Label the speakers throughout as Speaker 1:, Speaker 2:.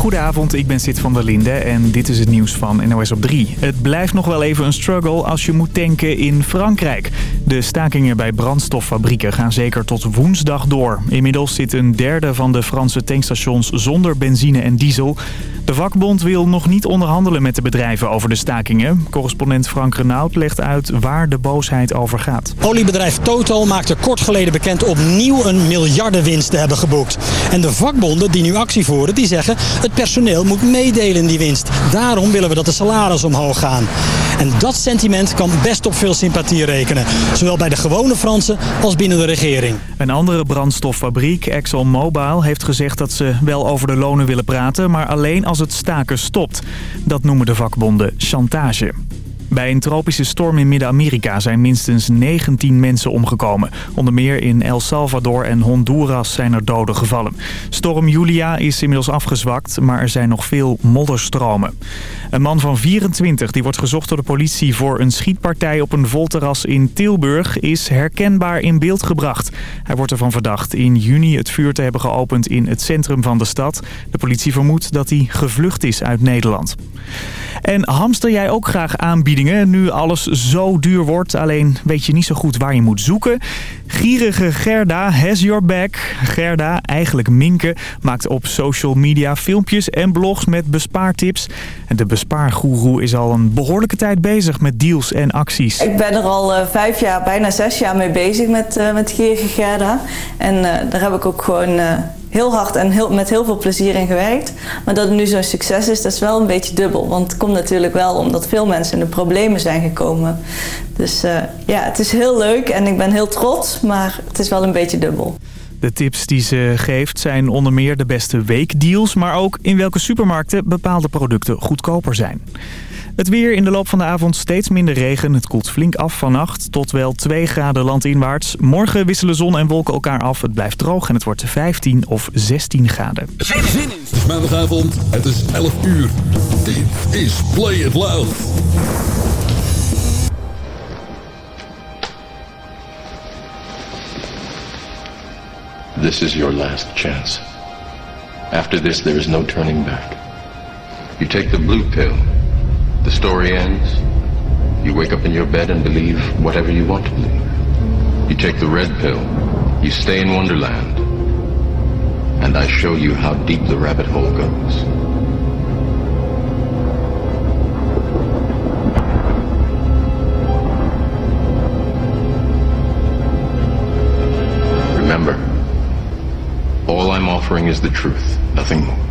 Speaker 1: Goedenavond, ik ben Sid van der Linde en dit is het nieuws van NOS op 3. Het blijft nog wel even een struggle als je moet tanken in Frankrijk. De stakingen bij brandstoffabrieken gaan zeker tot woensdag door. Inmiddels zit een derde van de Franse tankstations zonder benzine en diesel. De vakbond wil nog niet onderhandelen met de bedrijven over de stakingen. Correspondent Frank Renaud legt uit waar de boosheid over gaat.
Speaker 2: Oliebedrijf Total maakte kort geleden bekend opnieuw een miljardenwinst te hebben geboekt. En de vakbonden die nu actie voeren, die zeggen het personeel moet meedelen in die winst. Daarom willen we dat de salarissen omhoog gaan. En dat sentiment kan best op veel sympathie rekenen. Zowel bij de gewone Fransen als binnen de regering.
Speaker 1: Een andere brandstoffabriek, ExxonMobil, heeft gezegd dat ze wel over de lonen willen praten... maar alleen als het staken stopt. Dat noemen de vakbonden chantage. Bij een tropische storm in Midden-Amerika zijn minstens 19 mensen omgekomen. Onder meer in El Salvador en Honduras zijn er doden gevallen. Storm Julia is inmiddels afgezwakt, maar er zijn nog veel modderstromen. Een man van 24 die wordt gezocht door de politie voor een schietpartij op een volterras in Tilburg is herkenbaar in beeld gebracht. Hij wordt ervan verdacht in juni het vuur te hebben geopend in het centrum van de stad. De politie vermoedt dat hij gevlucht is uit Nederland. En hamster jij ook graag nu alles zo duur wordt, alleen weet je niet zo goed waar je moet zoeken? Gierige Gerda has your back. Gerda, eigenlijk Minke, maakt op social media filmpjes en blogs met bespaartips. En de bespaargoeroe is al een behoorlijke tijd bezig met deals en acties.
Speaker 3: Ik ben er al uh, vijf jaar, bijna zes jaar mee bezig met, uh, met Gierige Gerda. En uh, daar heb ik ook gewoon heel hard en heel, met heel veel plezier in gewerkt. Maar dat het nu zo'n succes is, dat is wel een beetje dubbel. Want het komt natuurlijk wel omdat veel mensen in de problemen zijn gekomen. Dus ja, het is heel leuk en ik ben heel trots, maar het is wel een beetje dubbel.
Speaker 1: De tips die ze geeft zijn onder meer de beste weekdeals... maar ook in welke supermarkten bepaalde producten goedkoper zijn. Het weer in de loop van de avond steeds minder regen. Het koelt flink af vannacht tot wel 2 graden landinwaarts. Morgen wisselen zon en wolken elkaar af. Het blijft droog en het wordt 15 of 16 graden.
Speaker 4: Zin in! Het is maandagavond. Het is 11 uur. Dit is Play It Loud.
Speaker 5: This is your last chance. After this, there is no turning back. You take the blue pill. The story ends. You wake up in your bed and believe whatever you want to believe. You take the red pill. You stay in Wonderland. And I show you how deep the rabbit hole goes. Offering is the truth, nothing more.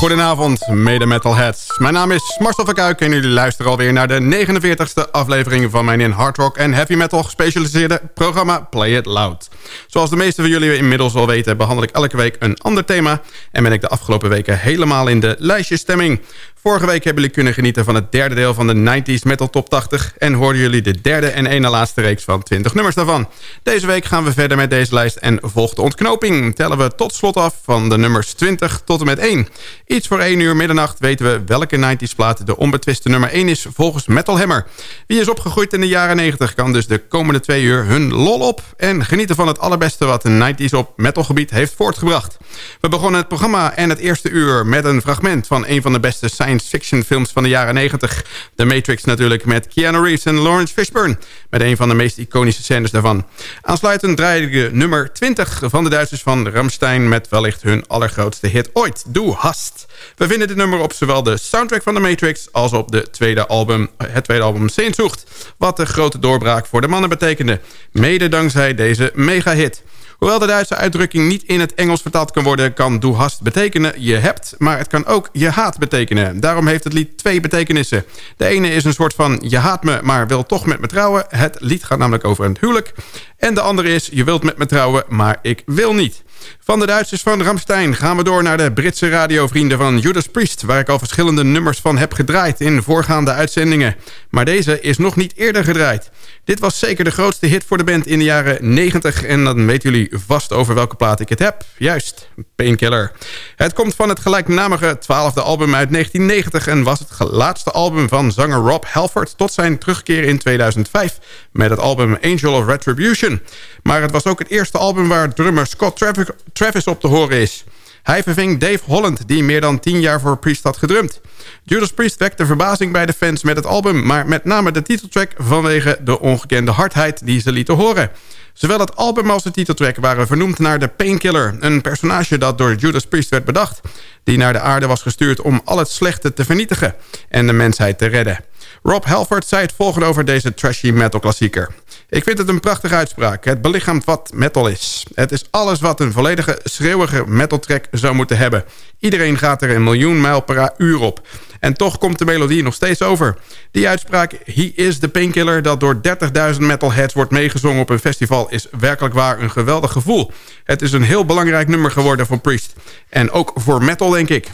Speaker 6: Goedenavond, mede metalheads. Mijn naam is Marcel van Kuik en jullie luisteren alweer naar de 49ste aflevering van mijn in hard rock en heavy metal gespecialiseerde programma Play It Loud. Zoals de meeste van jullie inmiddels wel weten, behandel ik elke week een ander thema en ben ik de afgelopen weken helemaal in de lijstjesstemming. Vorige week hebben jullie kunnen genieten van het derde deel van de 90s Metal Top 80... en hoorden jullie de derde en ene laatste reeks van 20 nummers daarvan. Deze week gaan we verder met deze lijst en volgt de ontknoping. Tellen we tot slot af van de nummers 20 tot en met 1. Iets voor 1 uur middernacht weten we welke 90s plaat de onbetwiste nummer 1 is volgens Metal Hammer. Wie is opgegroeid in de jaren 90 kan dus de komende twee uur hun lol op... en genieten van het allerbeste wat de 90s op metalgebied heeft voortgebracht. We begonnen het programma en het eerste uur met een fragment van een van de beste science fiction films van de jaren 90. The Matrix natuurlijk met Keanu Reeves en Lawrence Fishburne. Met een van de meest iconische scènes daarvan. Aansluitend draaide de nummer 20 van de Duitsers van Ramstein... met wellicht hun allergrootste hit ooit, Du Hast. We vinden dit nummer op zowel de soundtrack van The Matrix... als op de tweede album, het tweede album Sehnsucht. Wat de grote doorbraak voor de mannen betekende. Mede dankzij deze mega-hit. Hoewel de Duitse uitdrukking niet in het Engels vertaald kan worden... kan du hast betekenen je hebt, maar het kan ook je haat betekenen. Daarom heeft het lied twee betekenissen. De ene is een soort van je haat me, maar wil toch met me trouwen. Het lied gaat namelijk over een huwelijk. En de andere is je wilt met me trouwen, maar ik wil niet. Van de Duitsers van Ramstein gaan we door naar de Britse radiovrienden van Judas Priest... waar ik al verschillende nummers van heb gedraaid in voorgaande uitzendingen. Maar deze is nog niet eerder gedraaid. Dit was zeker de grootste hit voor de band in de jaren 90... en dan weten jullie vast over welke plaat ik het heb. Juist, Painkiller. Het komt van het gelijknamige twaalfde album uit 1990... en was het laatste album van zanger Rob Halford... tot zijn terugkeer in 2005 met het album Angel of Retribution. Maar het was ook het eerste album waar drummer Scott Travis op te horen is. Hij verving Dave Holland, die meer dan 10 jaar voor Priest had gedrumd. Judas Priest wekte verbazing bij de fans met het album... maar met name de titeltrack vanwege de ongekende hardheid die ze lieten horen. Zowel het album als de titeltrack waren vernoemd naar de Painkiller... een personage dat door Judas Priest werd bedacht... die naar de aarde was gestuurd om al het slechte te vernietigen... en de mensheid te redden. Rob Halford zei het volgende over deze trashy metal klassieker. Ik vind het een prachtige uitspraak. Het belichaamt wat metal is. Het is alles wat een volledige schreeuwige metal track zou moeten hebben. Iedereen gaat er een miljoen mijl per uur op. En toch komt de melodie nog steeds over. Die uitspraak, he is the painkiller... dat door 30.000 metalheads wordt meegezongen op een festival... is werkelijk waar een geweldig gevoel. Het is een heel belangrijk nummer geworden van Priest. En ook voor metal, denk ik.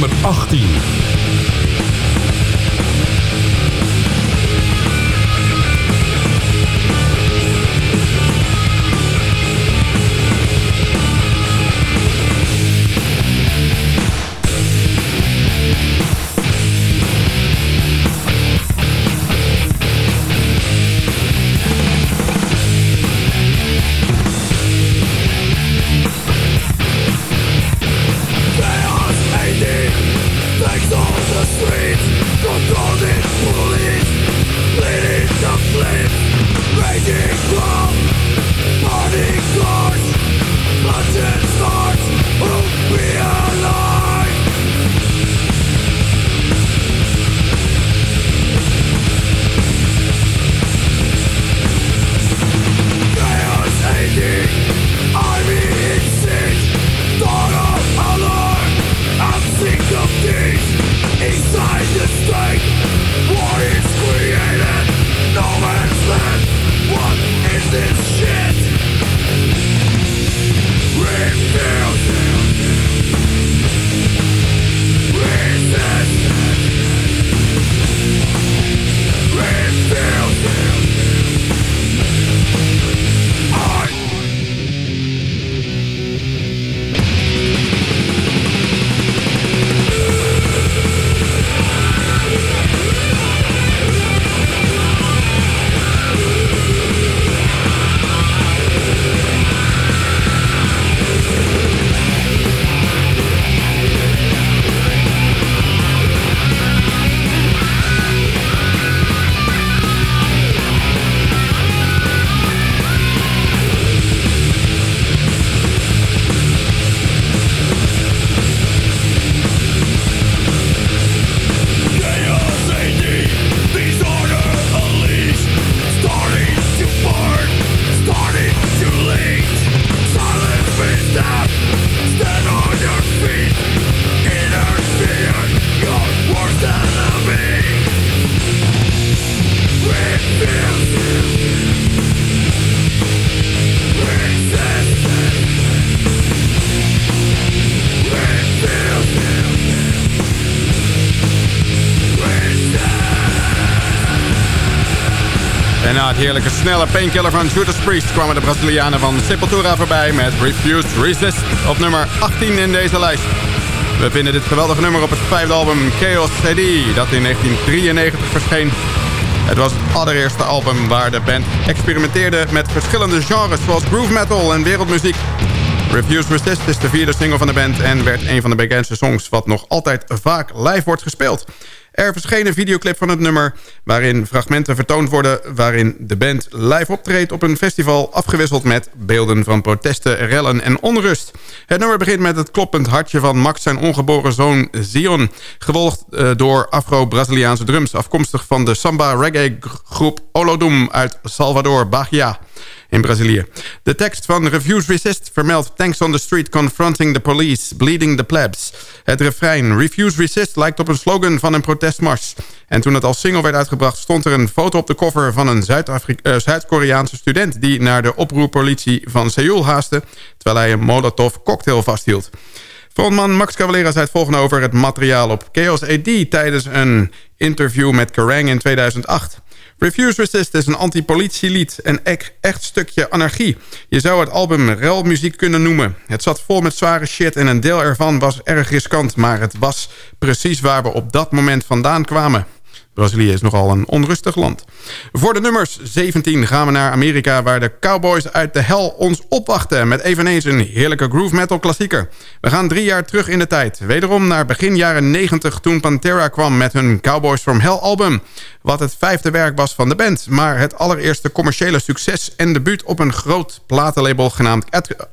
Speaker 4: nummer
Speaker 6: 18. Snelle painkiller van Judas Priest... kwamen de Brazilianen van Sepultura voorbij met Refused Resist op nummer 18 in deze lijst. We vinden dit geweldige nummer op het vijfde album Chaos CD, dat in 1993 verscheen. Het was het allereerste album waar de band experimenteerde met verschillende genres... zoals groove metal en wereldmuziek. Refused Resist is de vierde single van de band... en werd een van de bekendste songs wat nog altijd vaak live wordt gespeeld... Er verscheen een videoclip van het nummer... waarin fragmenten vertoond worden... waarin de band live optreedt op een festival... afgewisseld met beelden van protesten, rellen en onrust. Het nummer begint met het kloppend hartje van Max... zijn ongeboren zoon Zion... gevolgd uh, door Afro-Braziliaanse drums... afkomstig van de samba-reggae-groep Olodum uit Salvador, Bahia in Brazilië. De tekst van Refuse Resist vermeldt... Tanks on the street confronting the police, bleeding the plebs. Het refrein Refuse Resist lijkt op een slogan van een protestmars. En toen het als single werd uitgebracht... stond er een foto op de cover van een uh, Zuid-Koreaanse student... die naar de oproerpolitie van Seoul haaste... terwijl hij een Molotov cocktail vasthield. Frontman Max Cavalera zei het volgende over het materiaal op Chaos AD... tijdens een interview met Kerrang in 2008... Refuse Resist is een anti-politielied, een echt stukje anarchie. Je zou het album relmuziek kunnen noemen. Het zat vol met zware shit en een deel ervan was erg riskant... maar het was precies waar we op dat moment vandaan kwamen. Brazilië is nogal een onrustig land. Voor de nummers 17 gaan we naar Amerika... waar de Cowboys uit de hel ons opwachten... met eveneens een heerlijke groove metal klassieker. We gaan drie jaar terug in de tijd. Wederom naar begin jaren 90 toen Pantera kwam... met hun Cowboys from Hell album. Wat het vijfde werk was van de band... maar het allereerste commerciële succes en debuut... op een groot platenlabel genaamd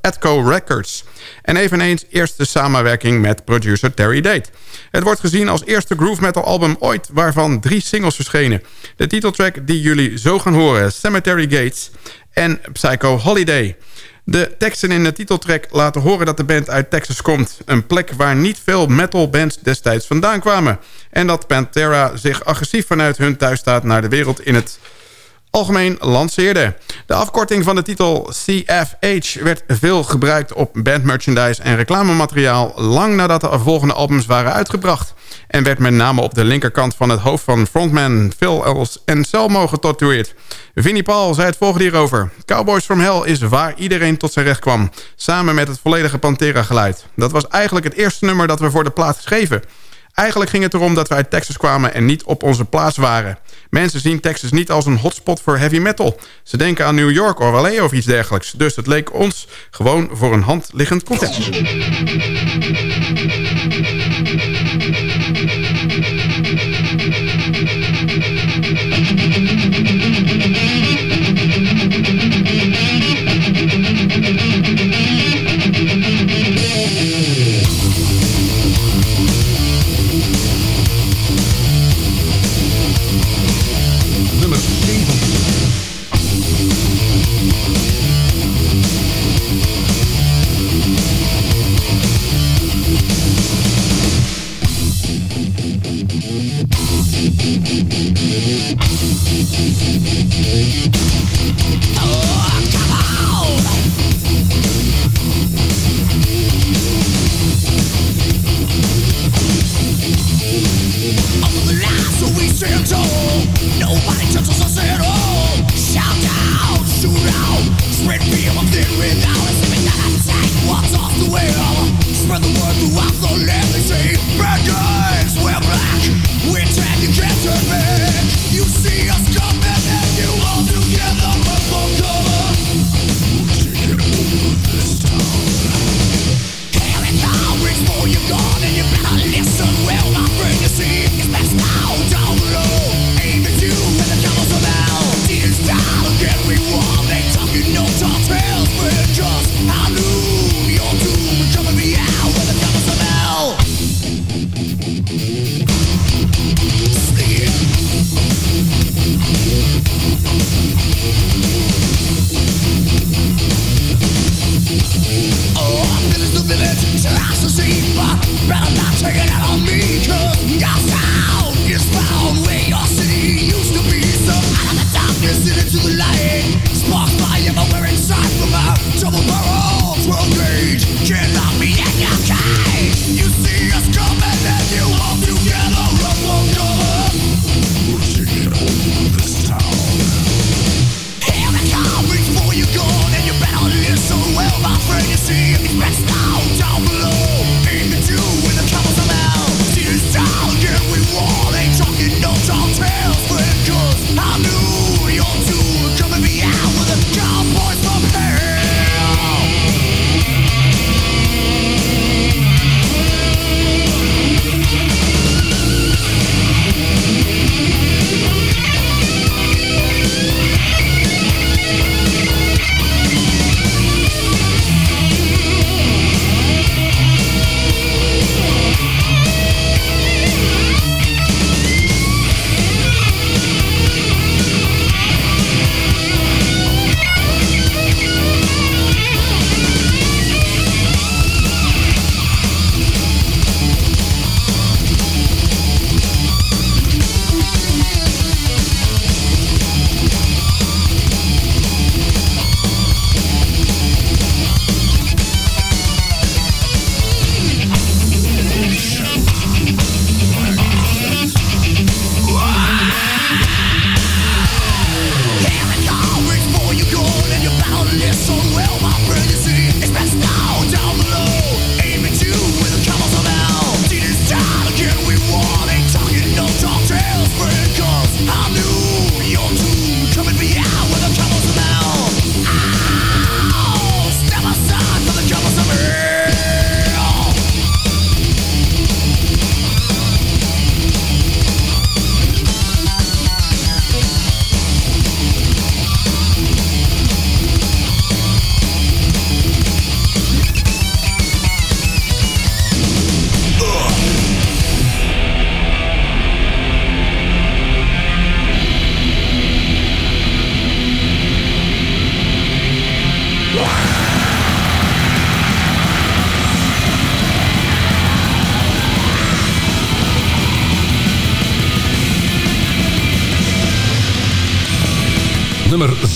Speaker 6: Atco Records. En eveneens eerste samenwerking met producer Terry Date. Het wordt gezien als eerste groove metal album ooit... waarvan drie singles verschenen. De titeltrack die jullie zo gaan horen... Cemetery Gates en Psycho Holiday... De teksten in de titeltrack laten horen dat de band uit Texas komt. Een plek waar niet veel metalbands destijds vandaan kwamen. En dat Pantera zich agressief vanuit hun thuisstaat naar de wereld in het algemeen lanceerde. De afkorting van de titel CFH werd veel gebruikt op bandmerchandise en reclamemateriaal... lang nadat de volgende albums waren uitgebracht. En werd met name op de linkerkant van het hoofd van frontman Phil Els en Selmo getatoeëerd. Vinnie Paul zei het volgende hierover. Cowboys from Hell is waar iedereen tot zijn recht kwam. Samen met het volledige Pantera geluid. Dat was eigenlijk het eerste nummer dat we voor de plaat schreven... Eigenlijk ging het erom dat we uit Texas kwamen en niet op onze plaats waren. Mensen zien Texas niet als een hotspot voor heavy metal. Ze denken aan New York of LA of iets dergelijks. Dus het leek ons gewoon voor een hand liggend concept.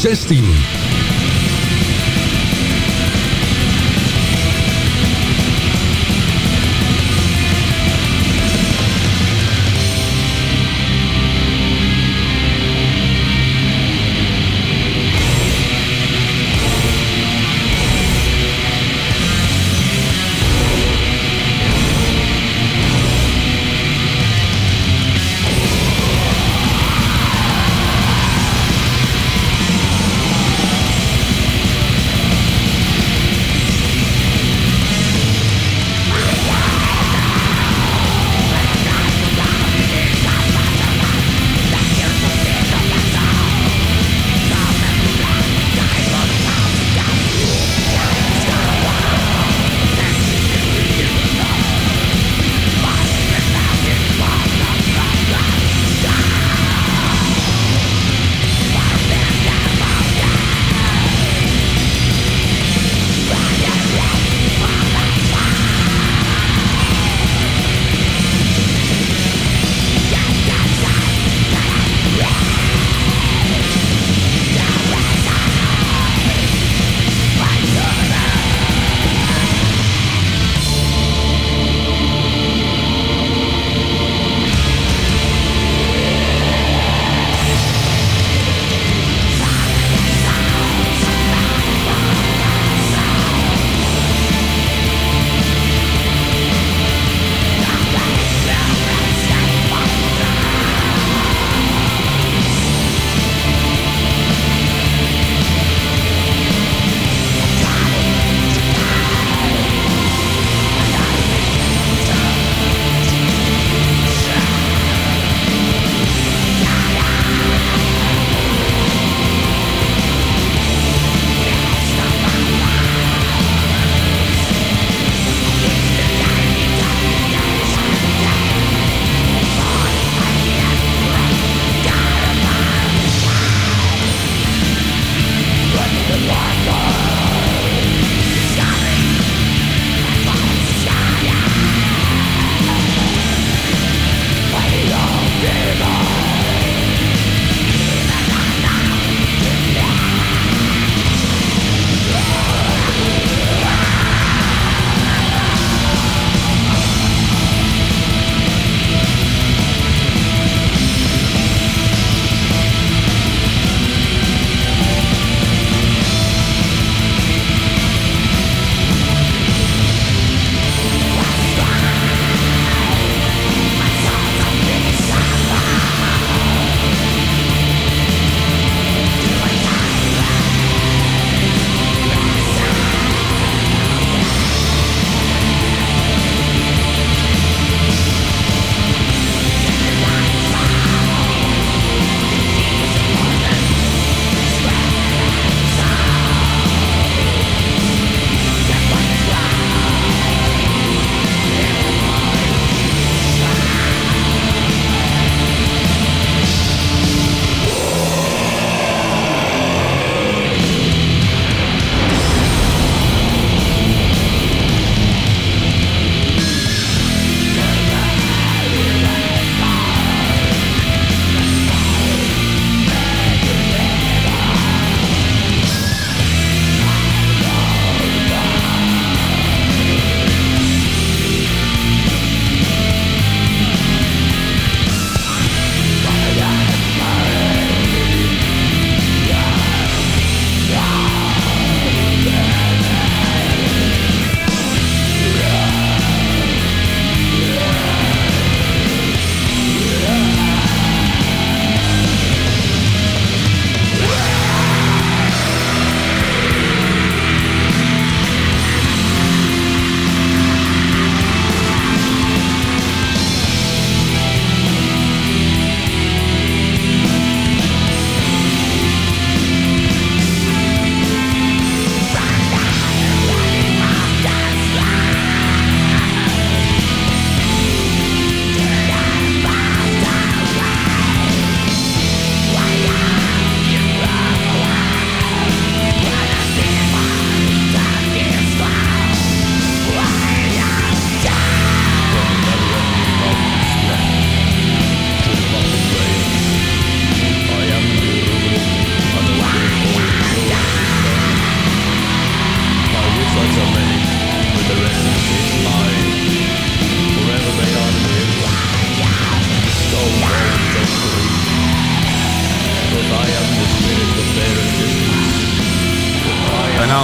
Speaker 7: 16.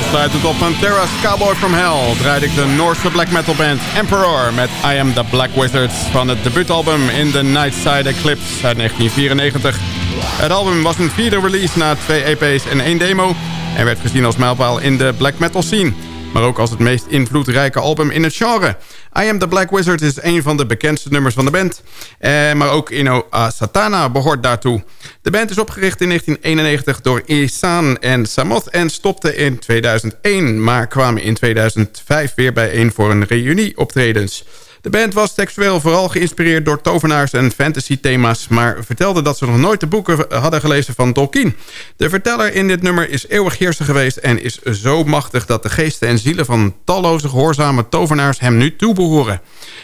Speaker 6: Aansluitend op Pantera's Cowboy from Hell draaide ik de Noorse black metal band Emperor met I Am The Black Wizard van het debuutalbum In The Nightside Eclipse uit 1994. Het album was een vierde release na twee EP's en één demo en werd gezien als mijlpaal in de black metal scene maar ook als het meest invloedrijke album in het genre. I Am The Black Wizard is een van de bekendste nummers van de band. Eh, maar ook Ino A Satana behoort daartoe. De band is opgericht in 1991 door Isan en Samoth en stopte in 2001... maar kwamen in 2005 weer bijeen voor een reunie optredens. De band was textueel vooral geïnspireerd door tovenaars en fantasy-thema's... maar vertelde dat ze nog nooit de boeken hadden gelezen van Tolkien. De verteller in dit nummer is eeuwig heerser geweest... en is zo machtig dat de geesten en zielen van talloze gehoorzame tovenaars hem nu toebehoren.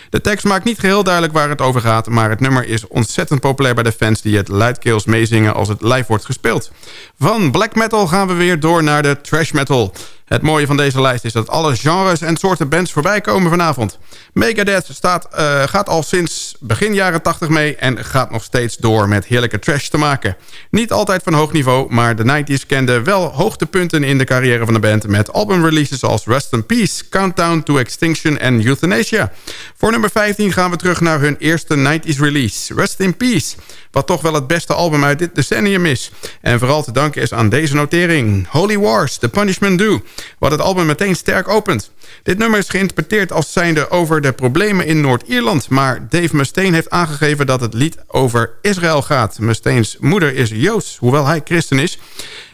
Speaker 6: De tekst maakt niet geheel duidelijk waar het over gaat... maar het nummer is ontzettend populair bij de fans... die het luidkeels meezingen als het live wordt gespeeld. Van black metal gaan we weer door naar de trash metal... Het mooie van deze lijst is dat alle genres en soorten bands voorbij komen vanavond. Megadeth staat, uh, gaat al sinds begin jaren 80 mee... en gaat nog steeds door met heerlijke trash te maken. Niet altijd van hoog niveau, maar de 90s kenden wel hoogtepunten... in de carrière van de band met albumreleases als Rest in Peace... Countdown to Extinction en Euthanasia. Voor nummer 15 gaan we terug naar hun eerste 90s release, Rest in Peace... wat toch wel het beste album uit dit decennium is. En vooral te danken is aan deze notering. Holy Wars, The Punishment Do wat het album meteen sterk opent. Dit nummer is geïnterpreteerd als zijnde over de problemen in Noord-Ierland... maar Dave Mustaine heeft aangegeven dat het lied over Israël gaat. Mustaine's moeder is Joods, hoewel hij christen is...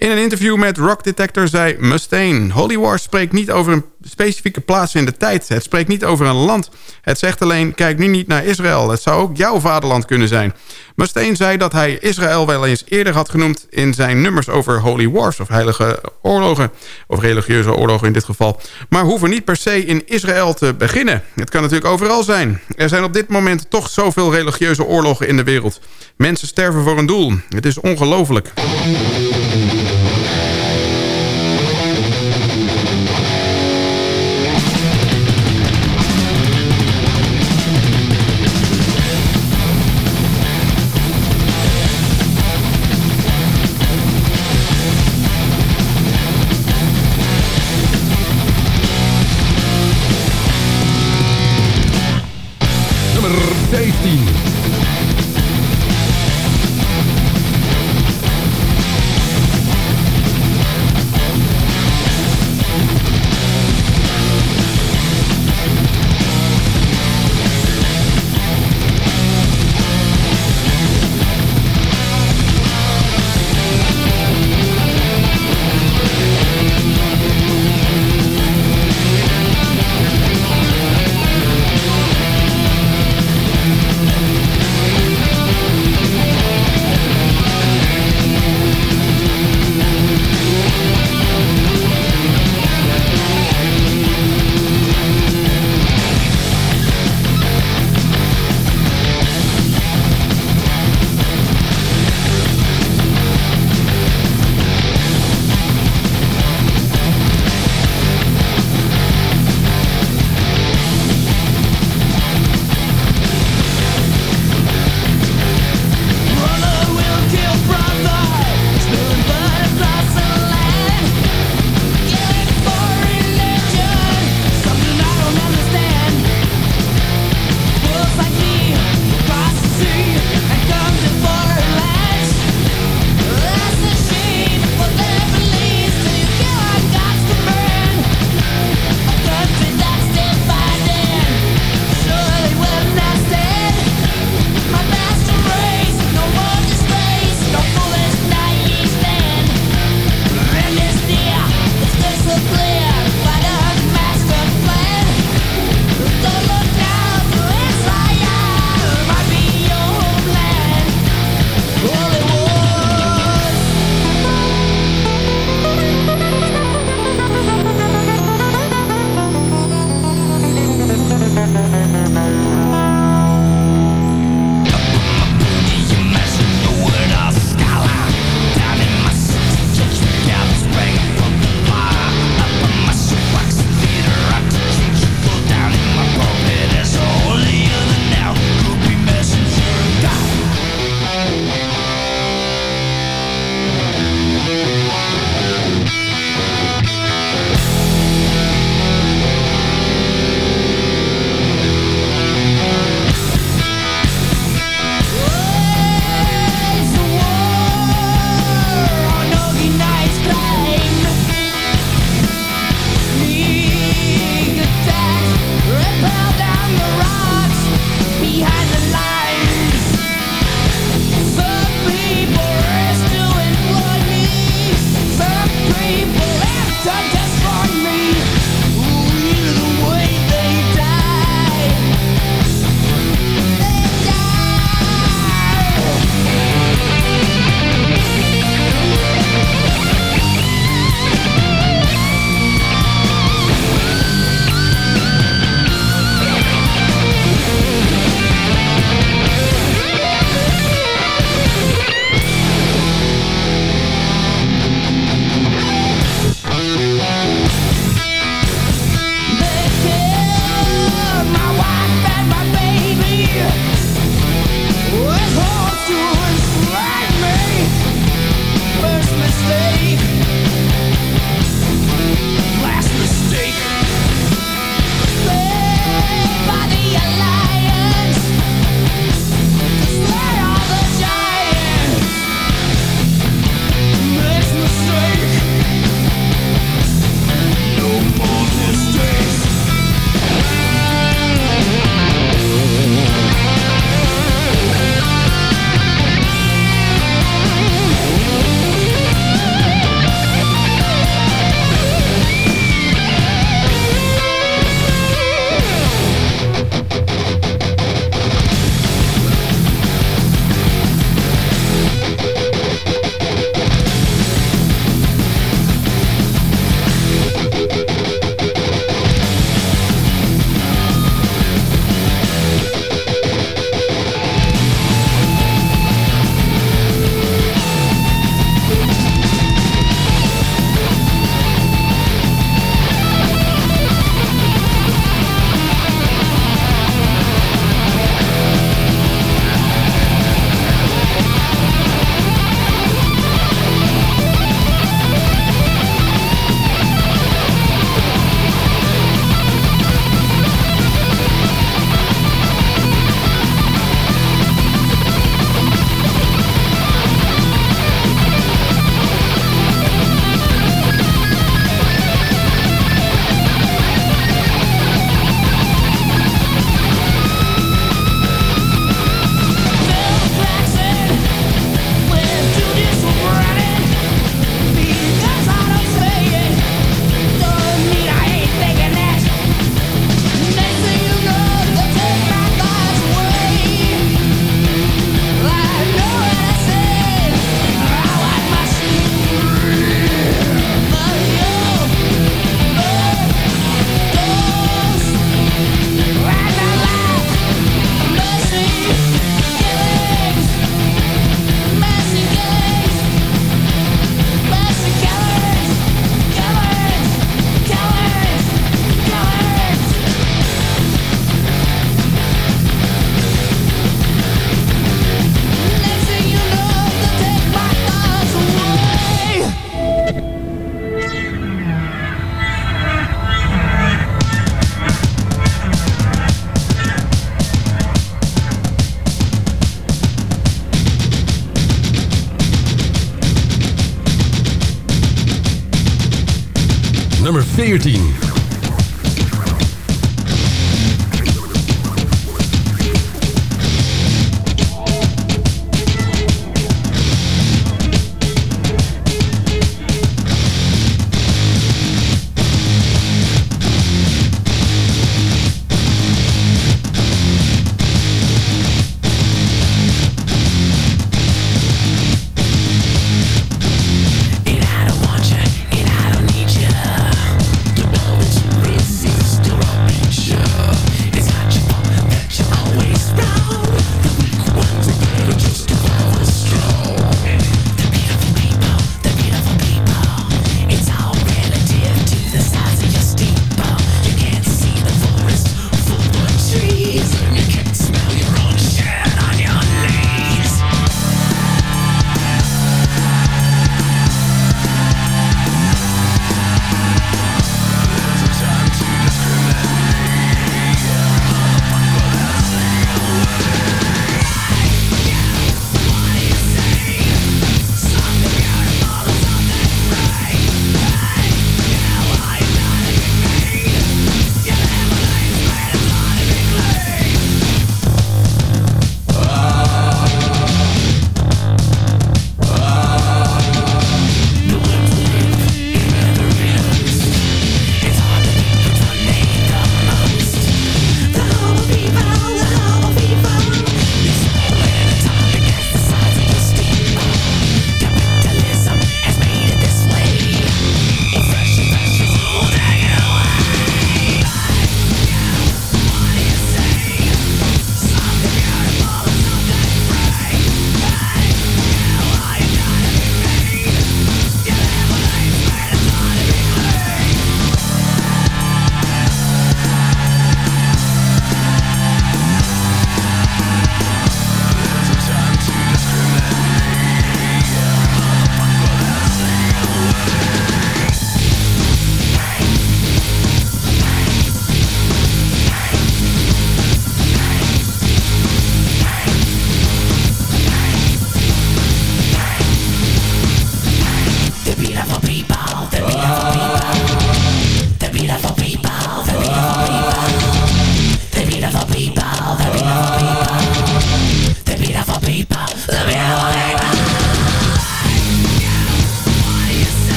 Speaker 6: In een interview met Rock Detector zei Mustaine... Holy War spreekt niet over een specifieke plaats in de tijd. Het spreekt niet over een land. Het zegt alleen, kijk nu niet naar Israël. Het zou ook jouw vaderland kunnen zijn. Mustaine zei dat hij Israël wel eens eerder had genoemd... in zijn nummers over Holy Wars of heilige oorlogen. Of religieuze oorlogen in dit geval. Maar hoeven niet per se in Israël te beginnen. Het kan natuurlijk overal zijn. Er zijn op dit moment toch zoveel religieuze oorlogen in de wereld. Mensen sterven voor een doel. Het is ongelooflijk.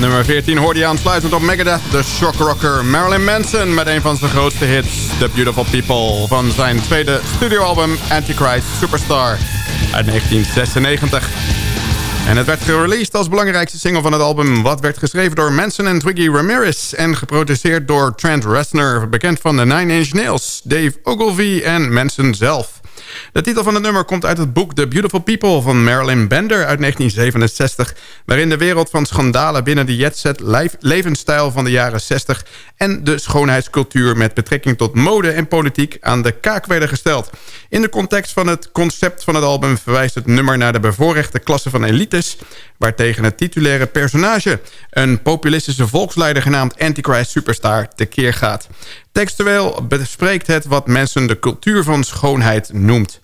Speaker 4: Nummer 14
Speaker 6: hoorde je aansluitend op Megadeth de shock rocker Marilyn Manson... met een van zijn grootste hits, The Beautiful People... van zijn tweede studioalbum Antichrist Superstar uit 1996. En het werd gereleased als belangrijkste single van het album... wat werd geschreven door Manson en Twiggy Ramirez... en geproduceerd door Trent Reznor, bekend van de Nine Inch Nails... Dave Ogilvy en Manson zelf. De titel van het nummer komt uit het boek The Beautiful People van Marilyn Bender uit 1967... waarin de wereld van schandalen binnen de jetset levensstijl van de jaren 60... en de schoonheidscultuur met betrekking tot mode en politiek aan de kaak werden gesteld. In de context van het concept van het album verwijst het nummer naar de bevoorrechte klasse van elites... waartegen het titulaire personage, een populistische volksleider genaamd Antichrist Superstar, tekeer gaat. Textueel bespreekt het wat mensen de cultuur van schoonheid noemt.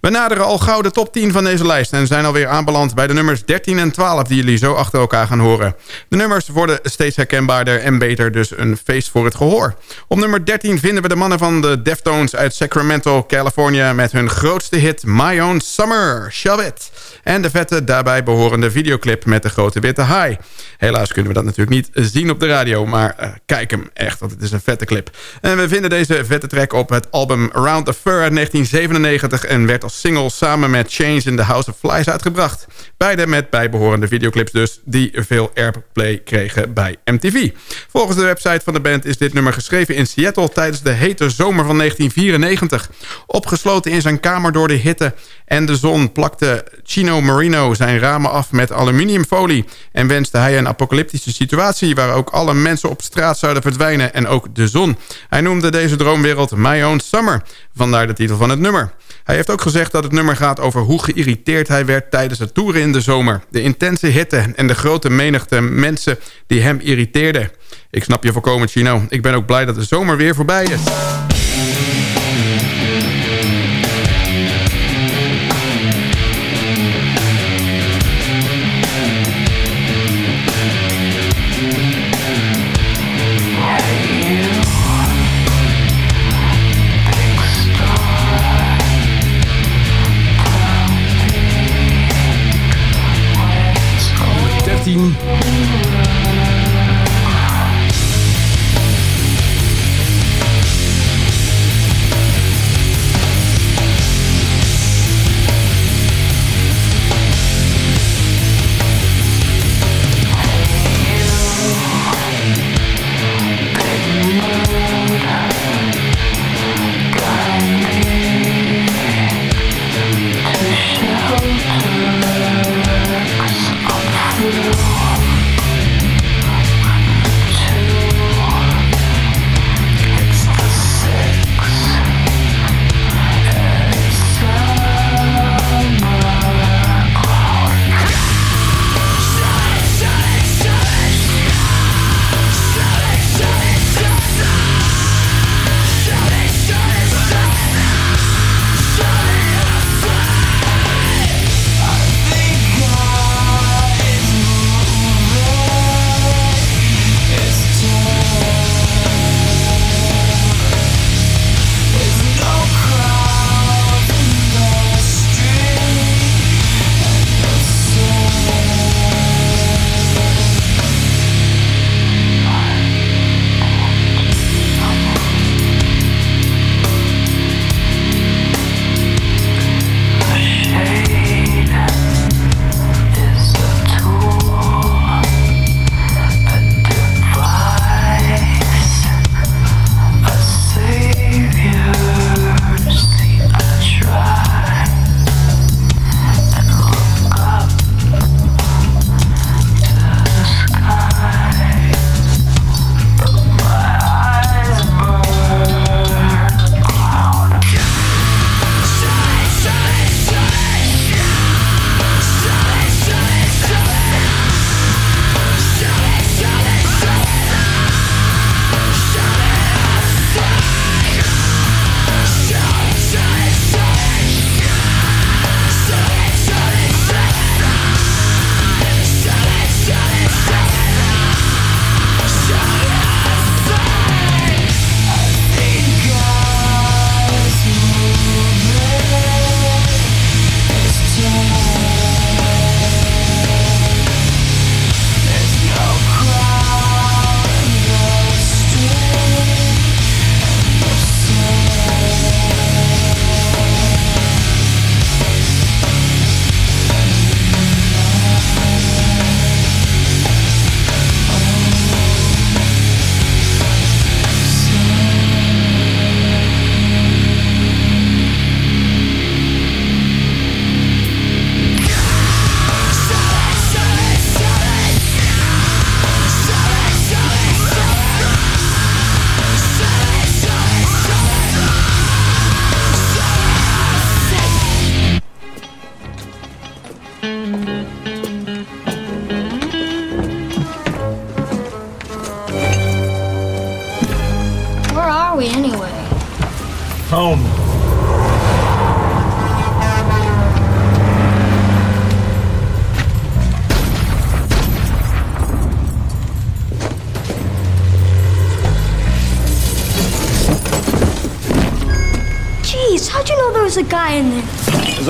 Speaker 6: We naderen al gauw de top 10 van deze lijst... en zijn alweer aanbeland bij de nummers 13 en 12... die jullie zo achter elkaar gaan horen. De nummers worden steeds herkenbaarder en beter... dus een feest voor het gehoor. Op nummer 13 vinden we de mannen van de Deftones uit Sacramento, California... met hun grootste hit My Own Summer, Shove It. En de vette daarbij behorende videoclip met de grote witte haai. Helaas kunnen we dat natuurlijk niet zien op de radio... maar uh, kijk hem echt, want het is een vette clip. En we vinden deze vette track op het album Around the Fur uit 1997... en werd
Speaker 8: single samen met Change in the House of Flies uitgebracht. Beide met bijbehorende videoclips dus, die veel airplay kregen bij MTV. Volgens de website van de band is dit nummer geschreven in Seattle... tijdens de hete zomer van 1994. Opgesloten in zijn kamer door de hitte en de zon... plakte Chino Marino zijn ramen af met aluminiumfolie... en wenste hij een apocalyptische situatie... waar ook alle mensen op straat zouden verdwijnen en ook de zon. Hij noemde deze droomwereld My Own Summer, vandaar de titel van het nummer. Hij heeft ook gezegd dat het nummer gaat over hoe geïrriteerd hij werd tijdens het toeren in de zomer. De intense hitte en de grote menigte mensen die hem irriteerden. Ik snap je volkomen, Chino. Ik ben ook blij dat de zomer weer voorbij is.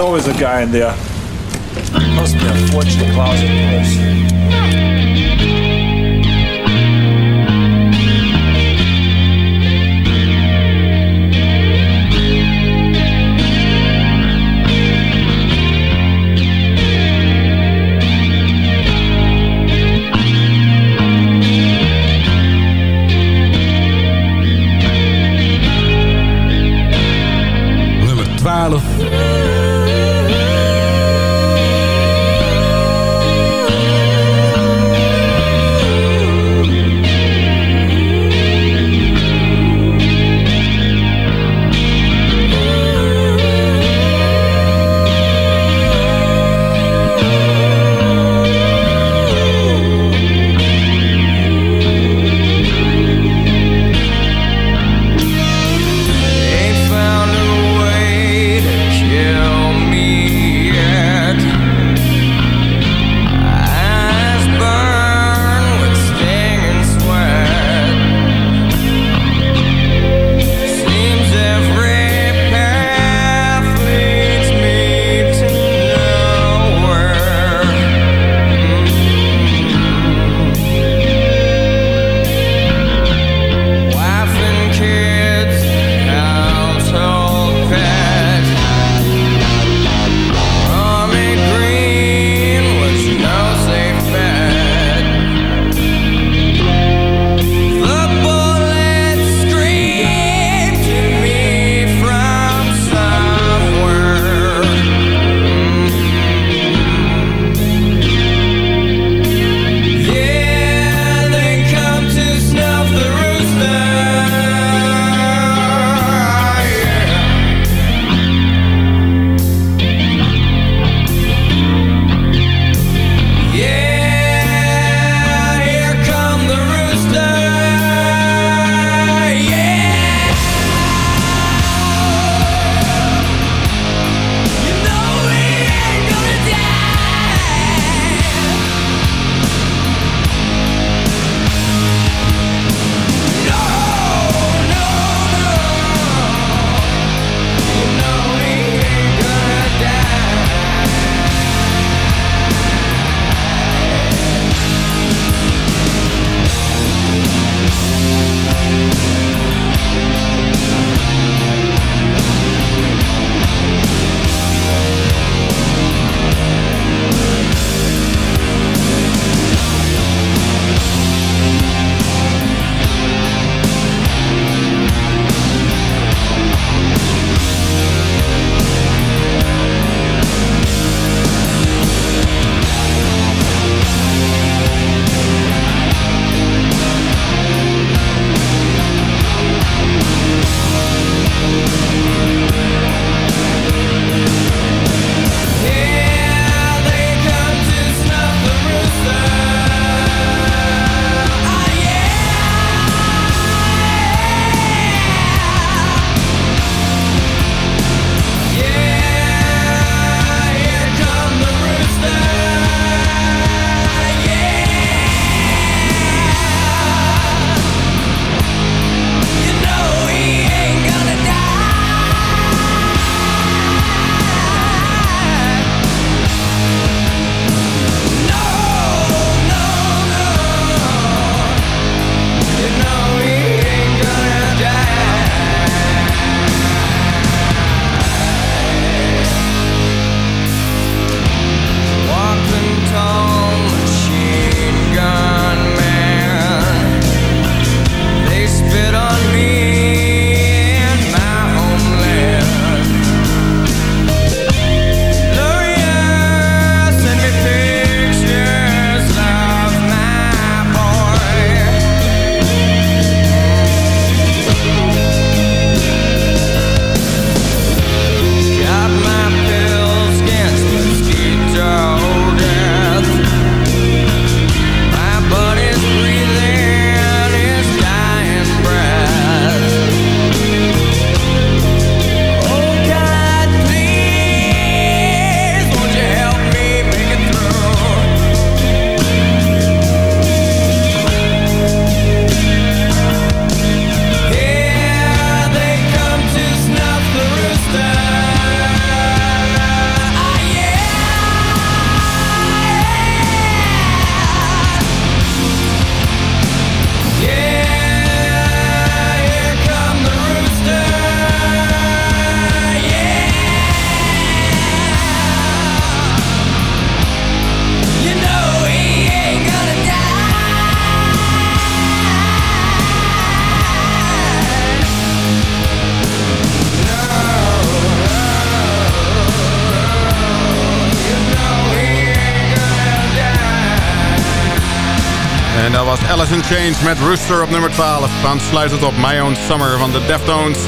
Speaker 9: Always a guy in there. Must be a fortune closet.
Speaker 6: Met Rooster op nummer 12. Aansluitend op My Own Summer van de Deftones.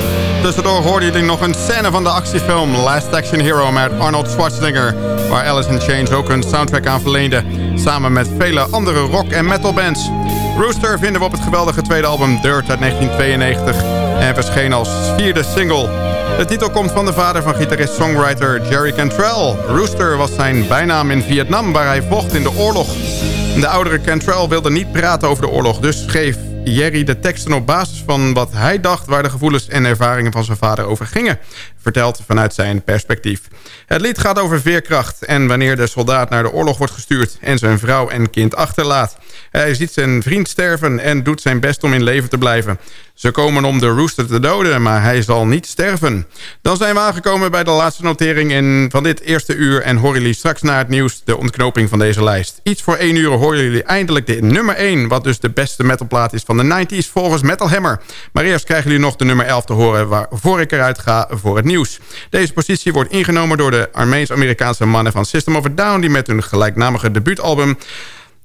Speaker 6: Tussendoor hoorde jullie nog een scène van de actiefilm Last Action Hero met Arnold Schwarzenegger. Waar Alice in Chains ook een soundtrack aan verleende. Samen met vele andere rock- en metalbands. Rooster vinden we op het geweldige tweede album Dirt uit 1992. En verscheen als vierde single. De titel komt van de vader van gitarist-songwriter Jerry Cantrell. Rooster was zijn bijnaam in Vietnam waar hij vocht in de oorlog. De oudere Cantrell wilde niet praten over de oorlog, dus schreef Jerry de teksten op basis van wat hij dacht... waar de gevoelens en ervaringen van zijn vader over gingen. Verteld vanuit zijn perspectief. Het lied gaat over veerkracht en wanneer de soldaat naar de oorlog wordt gestuurd... en zijn vrouw en kind achterlaat. Hij ziet zijn vriend sterven en doet zijn best om in leven te blijven. Ze komen om de rooster te doden, maar hij zal niet sterven. Dan zijn we aangekomen bij de laatste notering in, van dit eerste uur... en horen jullie straks na het nieuws de ontknoping van deze lijst. Iets voor één uur horen jullie eindelijk de nummer 1... wat dus de beste metalplaat is van de 90s volgens Metal Hammer. Maar eerst krijgen jullie nog de nummer 11 te horen... waarvoor ik eruit ga voor het nieuws. Deze positie wordt ingenomen door de Armeens-Amerikaanse mannen van System of a Down... die met hun gelijknamige debuutalbum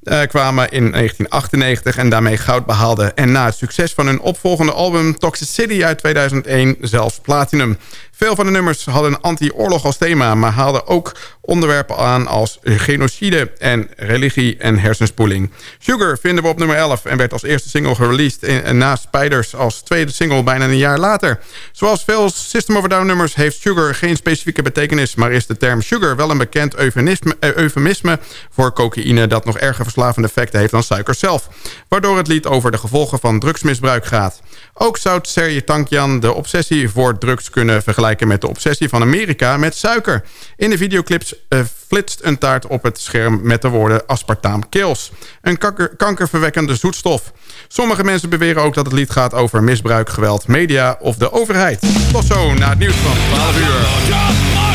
Speaker 6: uh, kwamen in 1998 en daarmee goud behaalden. En na het succes van hun opvolgende album Toxicity uit 2001 zelfs platinum. Veel van de nummers hadden een anti-oorlog als thema... maar haalden ook onderwerpen aan als genocide en religie en hersenspoeling. Sugar vinden we op nummer 11 en werd als eerste single gereleased... In, na Spiders als tweede single bijna een jaar later. Zoals veel System of a Down nummers heeft Sugar geen specifieke betekenis... maar is de term sugar wel een bekend eufemisme, eufemisme voor cocaïne... dat nog erger verslavende effecten heeft dan suiker zelf. Waardoor het lied over de gevolgen van drugsmisbruik gaat. Ook zou Serje Tankjan de obsessie voor drugs kunnen vergelijken met de obsessie van Amerika met suiker. In de videoclips uh, flitst een taart op het scherm met de woorden aspartaam kills. Een kanker, kankerverwekkende zoetstof. Sommige mensen beweren ook dat het lied gaat over misbruik, geweld, media of de overheid. Tot zo na het nieuws van 12 uur.